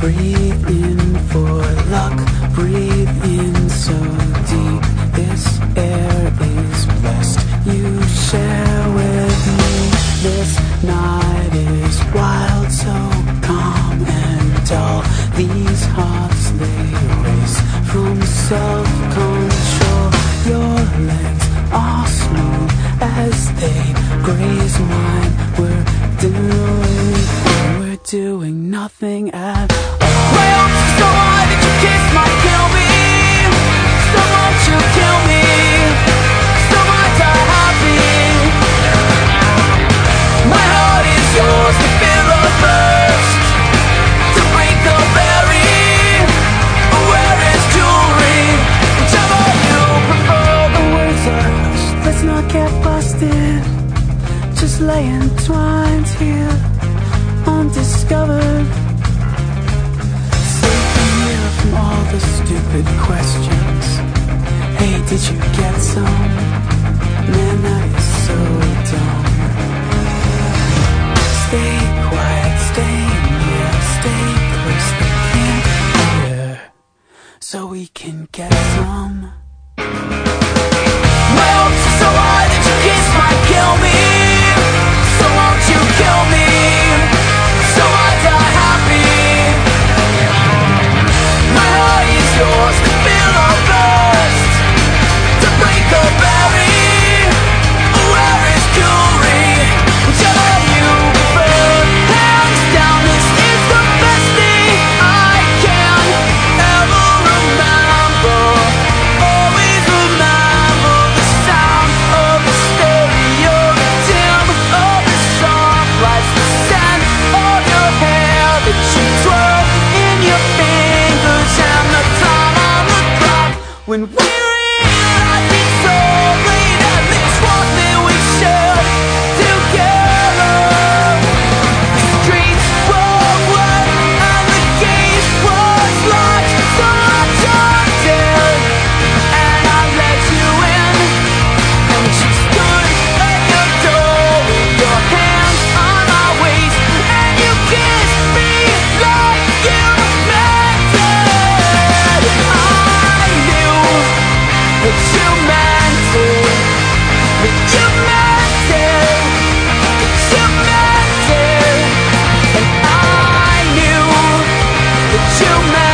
Breathe in for luck, breathe in so deep. This air is blessed. You share with me. This night is wild, so calm and dull. These hearts they race from self-control. Your legs are smooth as they graze mine. We're doing, doing nothing at all. My hopes are so high that your kiss might kill me. So won't you kill me? So I happy. My heart is yours to fill or burst. To break the berry. Where is jewelry? Whichever you prefer. The words are let's not get busted. Just lay entwined here, undiscovered. Safe and near from all the stupid questions. Hey, did you get some? Man, that is so dumb. Stay quiet, stay near, stay close, they can't hear. So we can get some. When we're to me.